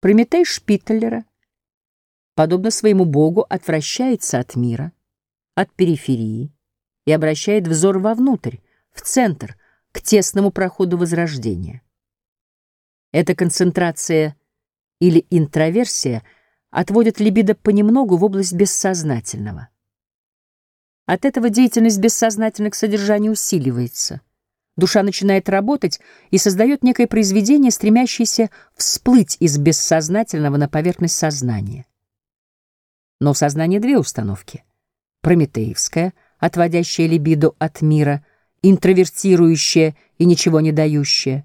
Прометей Шпиттеллера, подобно своему богу, отвращается от мира, от периферии и обращает взор вовнутрь, в центр, к тесному проходу возрождения. Эта концентрация или интроверсия отводит либидо понемногу в область бессознательного. От этого деятельность бессознательных содержаний усиливается. Душа начинает работать и создает некое произведение, стремящееся всплыть из бессознательного на поверхность сознания. Но в сознании две установки. Прометеевская, отводящая либидо от мира, интровертирующая и ничего не дающая,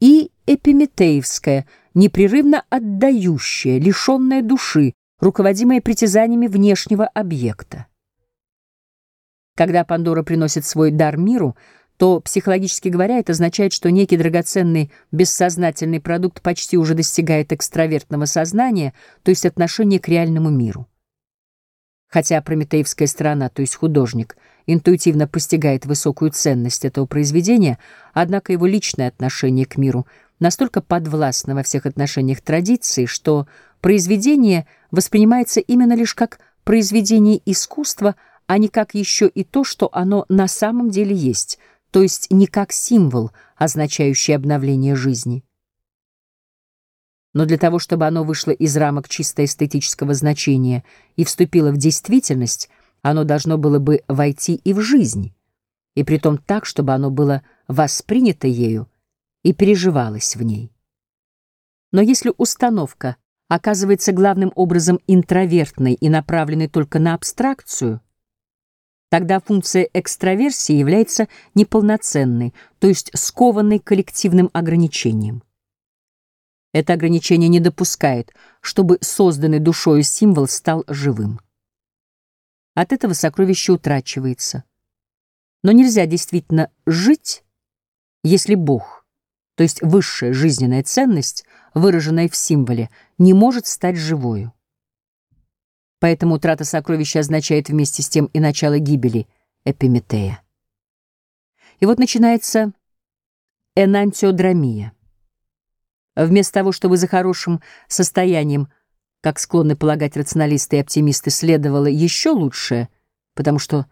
и эпиметеевская, непрерывно отдающая, лишенная души, руководимая притязаниями внешнего объекта. Когда Пандора приносит свой дар миру, то, психологически говоря, это означает, что некий драгоценный бессознательный продукт почти уже достигает экстравертного сознания, то есть отношения к реальному миру. Хотя прометеевская сторона, то есть художник, интуитивно постигает высокую ценность этого произведения, однако его личное отношение к миру настолько подвластно во всех отношениях традиции, что произведение воспринимается именно лишь как произведение искусства – а не как еще и то, что оно на самом деле есть, то есть не как символ, означающий обновление жизни. Но для того, чтобы оно вышло из рамок чисто эстетического значения и вступило в действительность, оно должно было бы войти и в жизнь, и притом так, чтобы оно было воспринято ею и переживалось в ней. Но если установка оказывается главным образом интровертной и направленной только на абстракцию, Тогда функция экстраверсии является неполноценной, то есть скованной коллективным ограничением. Это ограничение не допускает, чтобы созданный душою символ стал живым. От этого сокровище утрачивается. Но нельзя действительно жить, если Бог, то есть высшая жизненная ценность, выраженная в символе, не может стать живою. Поэтому утрата сокровища означает вместе с тем и начало гибели Эпиметея. И вот начинается энантиодрамия. Вместо того, чтобы за хорошим состоянием, как склонны полагать рационалисты и оптимисты, следовало еще лучшее, потому что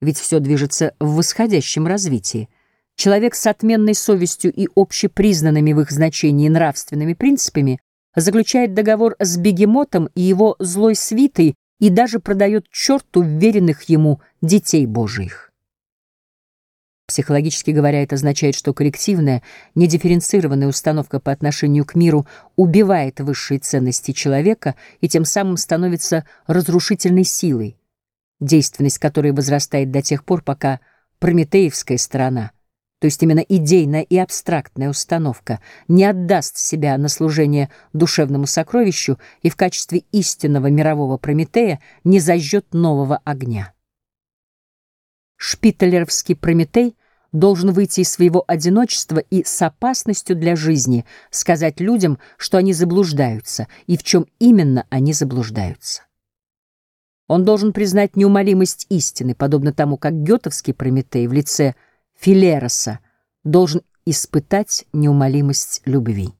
ведь все движется в восходящем развитии, человек с отменной совестью и общепризнанными в их значении нравственными принципами заключает договор с бегемотом и его злой свитой и даже продает черту веренных ему детей Божиих. Психологически говоря, это означает, что коллективная, недифференцированная установка по отношению к миру убивает высшие ценности человека и тем самым становится разрушительной силой, действенность которой возрастает до тех пор, пока прометеевская сторона — то есть именно идейная и абстрактная установка, не отдаст себя на служение душевному сокровищу и в качестве истинного мирового Прометея не зажжет нового огня. Шпиттелеровский Прометей должен выйти из своего одиночества и с опасностью для жизни сказать людям, что они заблуждаются и в чем именно они заблуждаются. Он должен признать неумолимость истины, подобно тому, как гетовский Прометей в лице – Филероса должен испытать неумолимость любви.